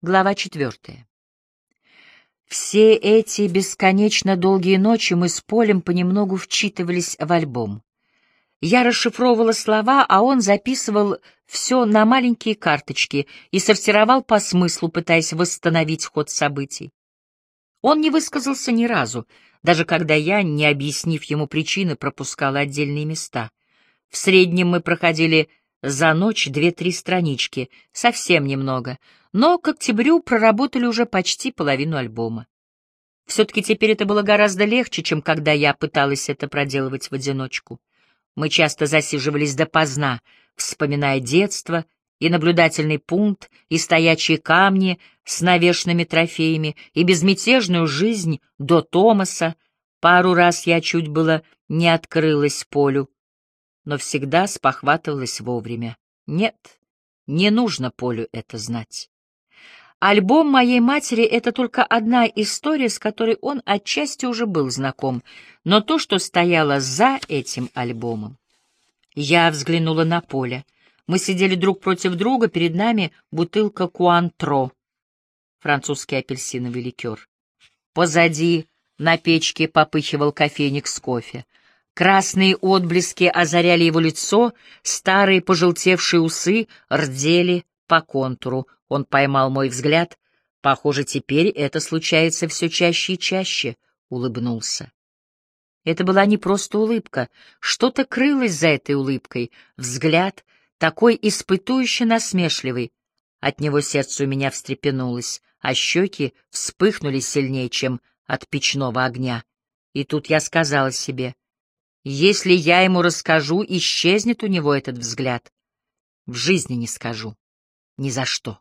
Глава четвертая. Все эти бесконечно долгие ночи мы с Полем понемногу вчитывались в альбом. Я расшифровывала слова, а он записывал все на маленькие карточки и сортировал по смыслу, пытаясь восстановить ход событий. Он не высказался ни разу, даже когда я, не объяснив ему причины, пропускала отдельные места. В среднем мы проходили за ночь две-три странички, совсем немного, но к октябрю проработали уже почти половину альбома. Все-таки теперь это было гораздо легче, чем когда я пыталась это проделывать в одиночку. Мы часто засиживались допоздна, вспоминая детство и наблюдательный пункт, и стоячие камни с навешенными трофеями, и безмятежную жизнь до Томаса. Пару раз я чуть было не открылась полю, но всегда спохватывалась вовремя. Нет, не нужно Полю это знать. Альбом моей матери — это только одна история, с которой он отчасти уже был знаком, но то, что стояло за этим альбомом... Я взглянула на Поля. Мы сидели друг против друга, перед нами бутылка Куантро, французский апельсиновый ликер. Позади на печке попыхивал кофейник с кофе. Красные отблески озаряли его лицо, старые пожелтевшие усы рдели по контуру. Он поймал мой взгляд. Похоже, теперь это случается все чаще и чаще, — улыбнулся. Это была не просто улыбка, что-то крылось за этой улыбкой, взгляд, такой испытующе насмешливый. От него сердце у меня встрепенулось, а щеки вспыхнули сильнее, чем от печного огня. И тут я сказала себе — если я ему расскажу, исчезнет у него этот взгляд. В жизни не скажу. Ни за что.